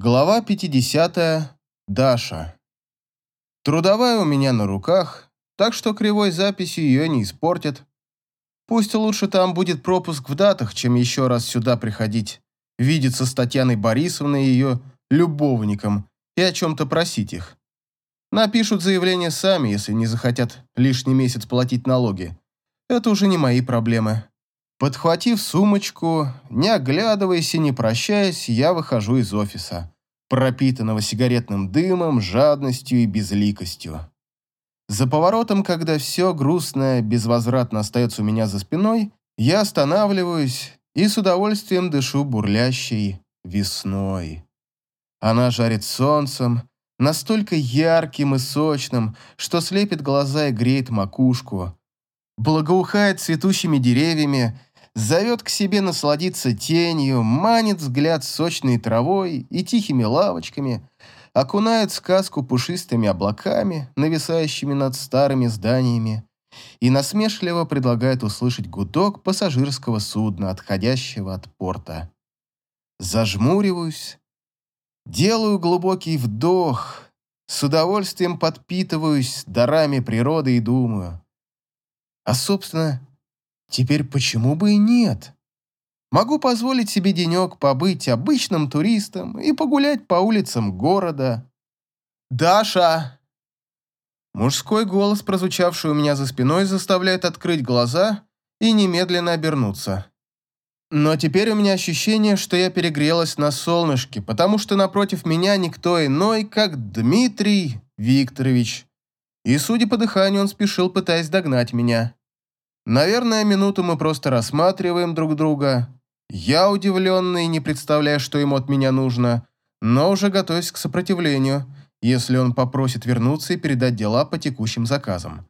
Глава 50. Даша. Трудовая у меня на руках, так что кривой записью ее не испортят. Пусть лучше там будет пропуск в датах, чем еще раз сюда приходить, видеться с Татьяной Борисовной и ее любовником и о чем-то просить их. Напишут заявление сами, если не захотят лишний месяц платить налоги. Это уже не мои проблемы. Подхватив сумочку, не оглядываясь и не прощаясь, я выхожу из офиса, пропитанного сигаретным дымом, жадностью и безликостью. За поворотом, когда все грустное безвозвратно остается у меня за спиной, я останавливаюсь и с удовольствием дышу бурлящей весной. Она жарит солнцем, настолько ярким и сочным, что слепит глаза и греет макушку, благоухает цветущими деревьями зовет к себе насладиться тенью, манит взгляд сочной травой и тихими лавочками, окунает сказку пушистыми облаками, нависающими над старыми зданиями, и насмешливо предлагает услышать гудок пассажирского судна, отходящего от порта. Зажмуриваюсь, делаю глубокий вдох, с удовольствием подпитываюсь дарами природы и думаю. А, собственно, Теперь почему бы и нет? Могу позволить себе денек побыть обычным туристом и погулять по улицам города. «Даша!» Мужской голос, прозвучавший у меня за спиной, заставляет открыть глаза и немедленно обернуться. Но теперь у меня ощущение, что я перегрелась на солнышке, потому что напротив меня никто иной, как Дмитрий Викторович. И, судя по дыханию, он спешил, пытаясь догнать меня. Наверное, минуту мы просто рассматриваем друг друга. Я удивленный, не представляя, что ему от меня нужно, но уже готовясь к сопротивлению, если он попросит вернуться и передать дела по текущим заказам.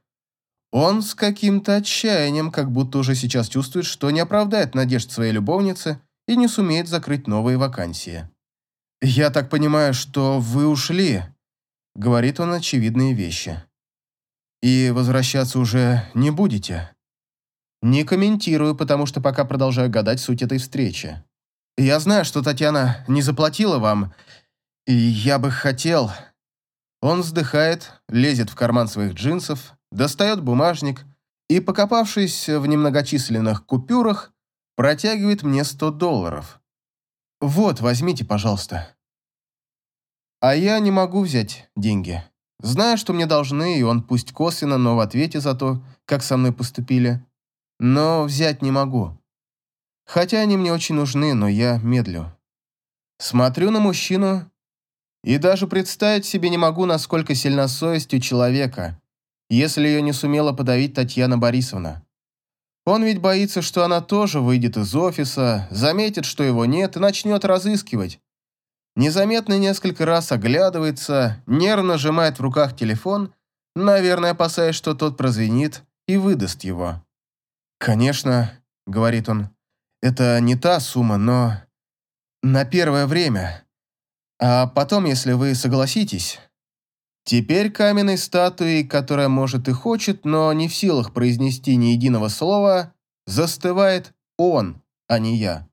Он с каким-то отчаянием, как будто уже сейчас чувствует, что не оправдает надежд своей любовницы и не сумеет закрыть новые вакансии. «Я так понимаю, что вы ушли», — говорит он очевидные вещи. «И возвращаться уже не будете?» Не комментирую, потому что пока продолжаю гадать суть этой встречи. Я знаю, что Татьяна не заплатила вам, и я бы хотел... Он вздыхает, лезет в карман своих джинсов, достает бумажник и, покопавшись в немногочисленных купюрах, протягивает мне 100 долларов. «Вот, возьмите, пожалуйста». А я не могу взять деньги. Знаю, что мне должны, и он пусть косвенно, но в ответе за то, как со мной поступили, но взять не могу. Хотя они мне очень нужны, но я медлю. Смотрю на мужчину и даже представить себе не могу, насколько сильна совесть у человека, если ее не сумела подавить Татьяна Борисовна. Он ведь боится, что она тоже выйдет из офиса, заметит, что его нет, и начнет разыскивать. Незаметно несколько раз оглядывается, нервно сжимает в руках телефон, наверное, опасаясь, что тот прозвенит и выдаст его. «Конечно», — говорит он, — «это не та сумма, но на первое время. А потом, если вы согласитесь...» Теперь каменной статуей, которая может и хочет, но не в силах произнести ни единого слова, застывает он, а не я.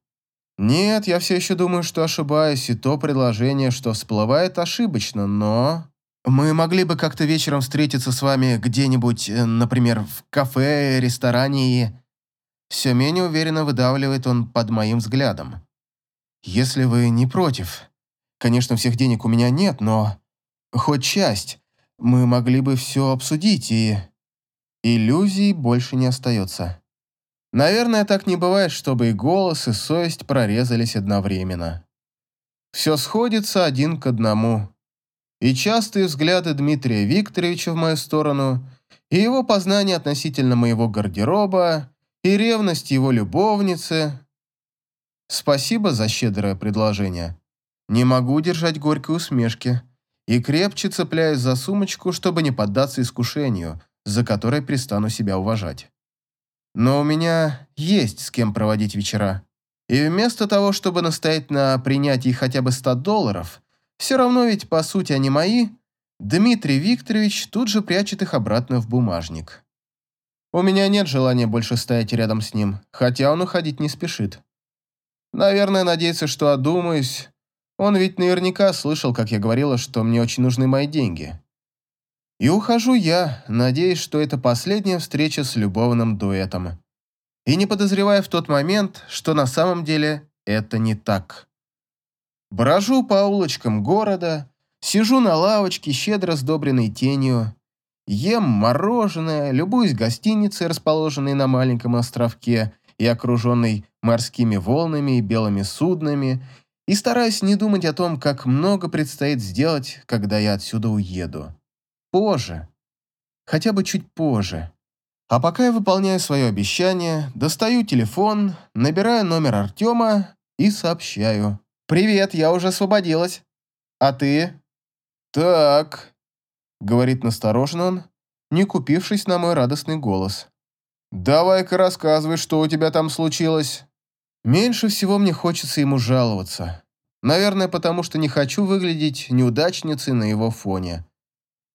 Нет, я все еще думаю, что ошибаюсь, и то предложение, что всплывает, ошибочно, но... Мы могли бы как-то вечером встретиться с вами где-нибудь, э, например, в кафе, ресторане и... Все менее уверенно выдавливает он под моим взглядом. Если вы не против. Конечно, всех денег у меня нет, но... Хоть часть. Мы могли бы все обсудить и... Иллюзий больше не остается. Наверное, так не бывает, чтобы и голос, и совесть прорезались одновременно. Все сходится один к одному и частые взгляды Дмитрия Викторовича в мою сторону, и его познание относительно моего гардероба, и ревность его любовницы. Спасибо за щедрое предложение. Не могу держать горькой усмешки и крепче цепляюсь за сумочку, чтобы не поддаться искушению, за которое перестану себя уважать. Но у меня есть с кем проводить вечера. И вместо того, чтобы настоять на принятии хотя бы 100 долларов, все равно ведь, по сути, они мои, Дмитрий Викторович тут же прячет их обратно в бумажник. У меня нет желания больше стоять рядом с ним, хотя он уходить не спешит. Наверное, надеется, что одумаюсь, Он ведь наверняка слышал, как я говорила, что мне очень нужны мои деньги. И ухожу я, надеясь, что это последняя встреча с любовным дуэтом. И не подозревая в тот момент, что на самом деле это не так. Брожу по улочкам города, сижу на лавочке, щедро сдобренной тенью, ем мороженое, любуюсь гостиницей, расположенной на маленьком островке и окруженной морскими волнами и белыми суднами, и стараюсь не думать о том, как много предстоит сделать, когда я отсюда уеду. Позже. Хотя бы чуть позже. А пока я выполняю свое обещание, достаю телефон, набираю номер Артема и сообщаю. «Привет, я уже освободилась. А ты?» «Так», — говорит настороженно он, не купившись на мой радостный голос. «Давай-ка рассказывай, что у тебя там случилось». Меньше всего мне хочется ему жаловаться. Наверное, потому что не хочу выглядеть неудачницей на его фоне.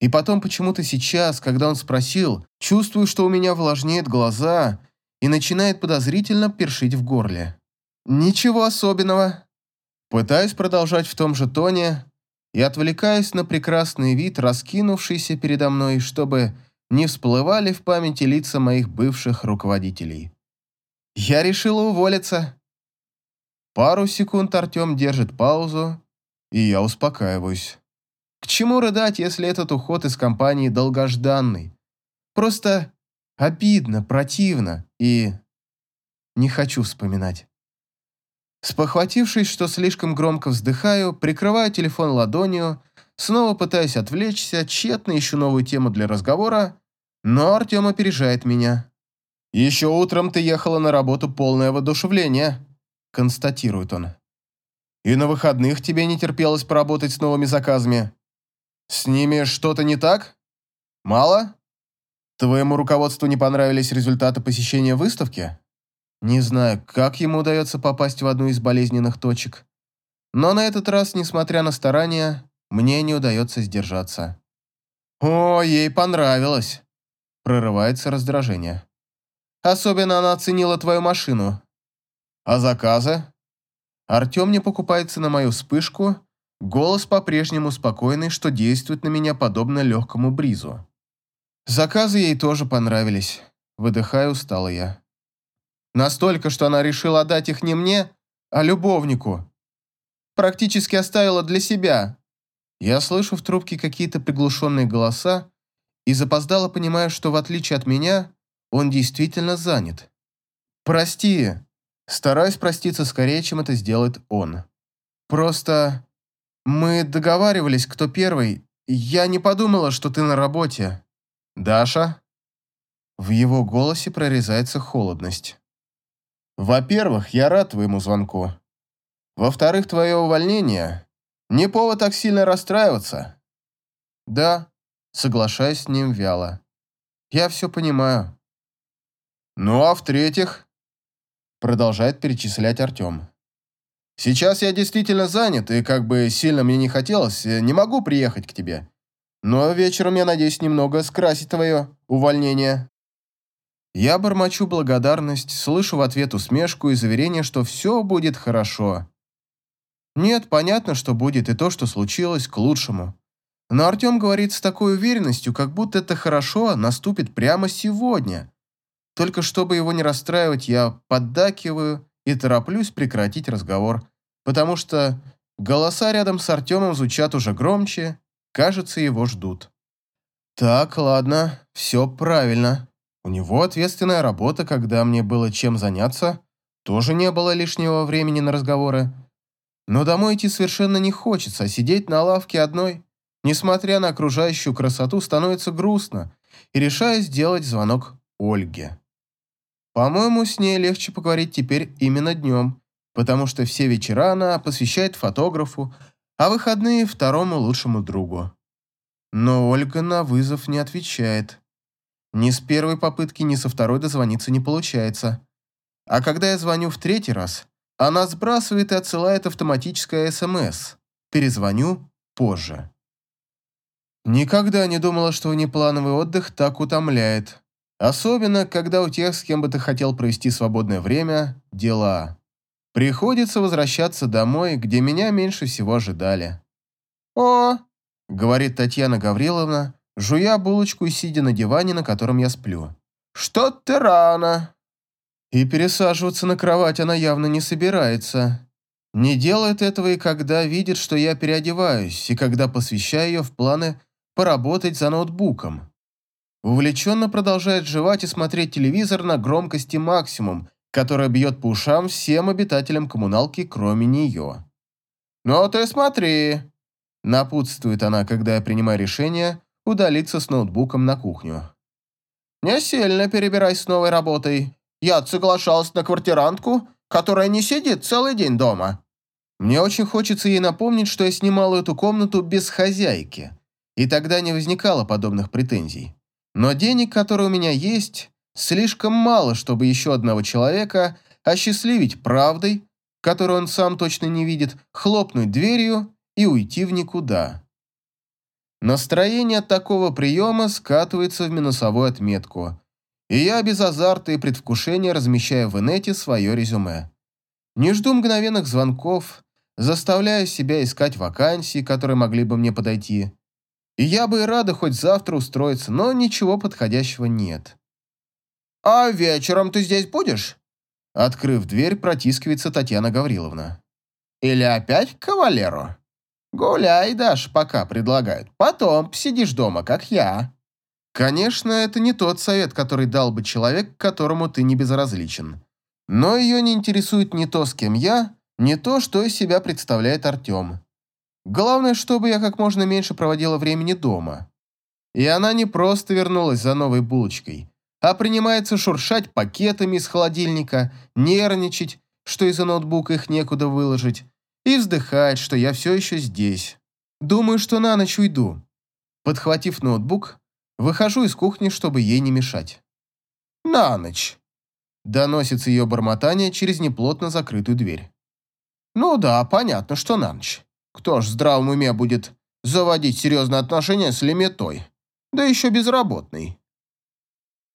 И потом почему-то сейчас, когда он спросил, чувствую, что у меня влажнеют глаза и начинает подозрительно першить в горле. «Ничего особенного». Пытаюсь продолжать в том же тоне и отвлекаюсь на прекрасный вид, раскинувшийся передо мной, чтобы не всплывали в памяти лица моих бывших руководителей. «Я решила уволиться». Пару секунд Артем держит паузу, и я успокаиваюсь. К чему рыдать, если этот уход из компании долгожданный? Просто обидно, противно и... Не хочу вспоминать. Спохватившись, что слишком громко вздыхаю, прикрываю телефон ладонью, снова пытаюсь отвлечься, тщетно ищу новую тему для разговора, но Артем опережает меня. «Еще утром ты ехала на работу полное воодушевление», — констатирует он. «И на выходных тебе не терпелось поработать с новыми заказами. С ними что-то не так? Мало? Твоему руководству не понравились результаты посещения выставки? Не знаю, как ему удается попасть в одну из болезненных точек. Но на этот раз, несмотря на старания, мне не удается сдержаться. «О, ей понравилось!» Прорывается раздражение. «Особенно она оценила твою машину. А заказы?» Артем не покупается на мою вспышку, голос по-прежнему спокойный, что действует на меня подобно легкому бризу. Заказы ей тоже понравились. Выдыхаю устало я. Настолько, что она решила отдать их не мне, а любовнику. Практически оставила для себя. Я слышу в трубке какие-то приглушенные голоса и запоздало понимаю, что в отличие от меня, он действительно занят. Прости. Стараюсь проститься скорее, чем это сделает он. Просто мы договаривались, кто первый. Я не подумала, что ты на работе. Даша? В его голосе прорезается холодность. Во-первых, я рад твоему звонку. Во-вторых, твое увольнение не повод так сильно расстраиваться. Да, соглашаюсь с ним вяло. Я все понимаю. Ну а в-третьих, продолжает перечислять Артем. Сейчас я действительно занят, и как бы сильно мне не хотелось, не могу приехать к тебе. Но вечером я надеюсь немного скрасить твое увольнение. Я бормочу благодарность, слышу в ответ усмешку и заверение, что все будет хорошо. Нет, понятно, что будет и то, что случилось, к лучшему. Но Артем говорит с такой уверенностью, как будто это хорошо наступит прямо сегодня. Только чтобы его не расстраивать, я поддакиваю и тороплюсь прекратить разговор, потому что голоса рядом с Артемом звучат уже громче, кажется, его ждут. Так, ладно, все правильно. У него ответственная работа, когда мне было чем заняться, тоже не было лишнего времени на разговоры. Но домой идти совершенно не хочется, а сидеть на лавке одной, несмотря на окружающую красоту, становится грустно, и решаю сделать звонок Ольге. По-моему, с ней легче поговорить теперь именно днем, потому что все вечера она посвящает фотографу, а выходные – второму лучшему другу. Но Ольга на вызов не отвечает. Ни с первой попытки, ни со второй дозвониться не получается. А когда я звоню в третий раз, она сбрасывает и отсылает автоматическое СМС. Перезвоню позже. Никогда не думала, что внеплановый отдых так утомляет. Особенно, когда у тех, с кем бы ты хотел провести свободное время, дела. Приходится возвращаться домой, где меня меньше всего ожидали. «О!» — говорит Татьяна Гавриловна, жуя булочку и сидя на диване, на котором я сплю. «Что ты рано?» И пересаживаться на кровать она явно не собирается. Не делает этого и когда видит, что я переодеваюсь, и когда посвящаю ее в планы поработать за ноутбуком. Увлеченно продолжает жевать и смотреть телевизор на громкости максимум, которая бьет по ушам всем обитателям коммуналки, кроме нее. «Ну ты смотри!» Напутствует она, когда я принимаю решение удалиться с ноутбуком на кухню. «Не сильно перебирай с новой работой. Я соглашался на квартирантку, которая не сидит целый день дома. Мне очень хочется ей напомнить, что я снимал эту комнату без хозяйки, и тогда не возникало подобных претензий. Но денег, которые у меня есть, слишком мало, чтобы еще одного человека осчастливить правдой, которую он сам точно не видит, хлопнуть дверью и уйти в никуда. Настроение от такого приема скатывается в минусовую отметку, и я без азарта и предвкушения размещаю в инете свое резюме. Не жду мгновенных звонков, заставляю себя искать вакансии, которые могли бы мне подойти. И я бы и рада хоть завтра устроиться, но ничего подходящего нет. «А вечером ты здесь будешь?» Открыв дверь, протискивается Татьяна Гавриловна. «Или опять к кавалеру?» «Гуляй, Даш, пока предлагают. Потом посидишь дома, как я». Конечно, это не тот совет, который дал бы человек, которому ты не безразличен. Но ее не интересует ни то, с кем я, ни то, что из себя представляет Артем. Главное, чтобы я как можно меньше проводила времени дома. И она не просто вернулась за новой булочкой, а принимается шуршать пакетами из холодильника, нервничать, что из-за ноутбука их некуда выложить, и вздыхать, что я все еще здесь. Думаю, что на ночь уйду. Подхватив ноутбук, Выхожу из кухни, чтобы ей не мешать. «На ночь!» Доносится ее бормотание через неплотно закрытую дверь. «Ну да, понятно, что на ночь. Кто ж в здравом уме будет заводить серьезные отношения с леметой? Да еще безработный».